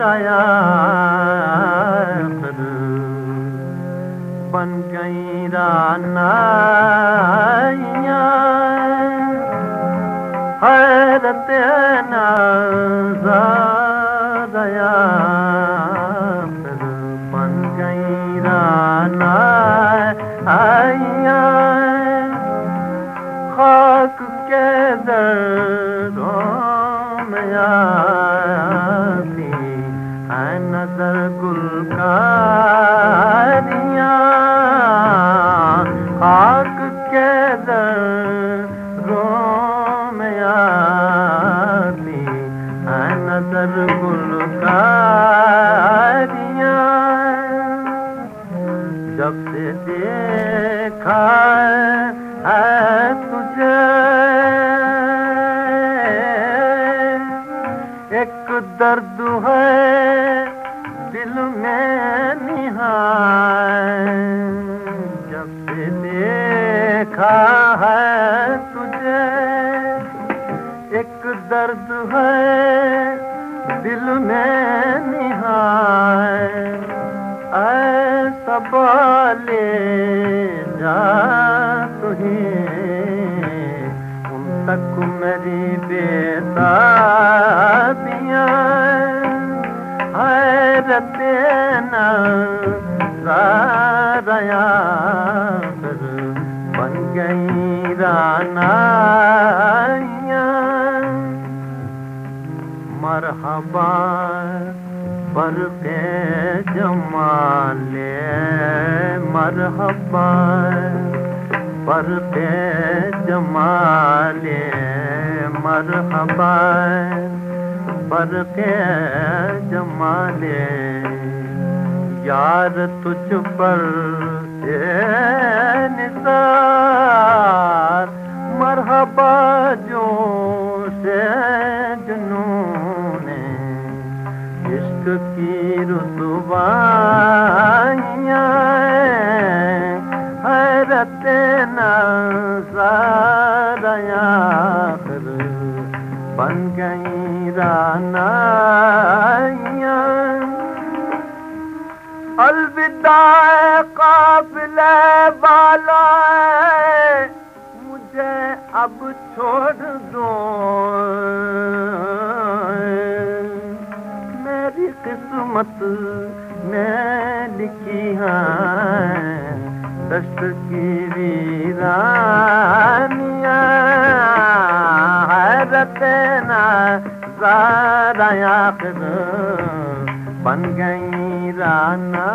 तयारू बन गई पन खाक के दर्द में आती है नजर गुल का खाक के दरों में आती है नजर गुल का जब से देखा है दर्द है दिल में निहाय जब से देखा है तुझे एक दर्द है दिल में निहाय ऐसा बाले जा तुझे उन तक मेरी बेटा हैरत न सारया फिर बन गई राना मरहबा पर के जमाले मरहबा पर के जमाले मरहबा पर के जमाले यार तुझ पर निसार मरहबा जो से जुनून इश्क की रुतबाइयाँ हैरत फिर बन गई रानाइयाँ। अलविदा काफिले वाला मुझे अब छोड़ दो। मेरी किस्मत में लिखी है दस्त की वीरानिया न रा बन गई رانا۔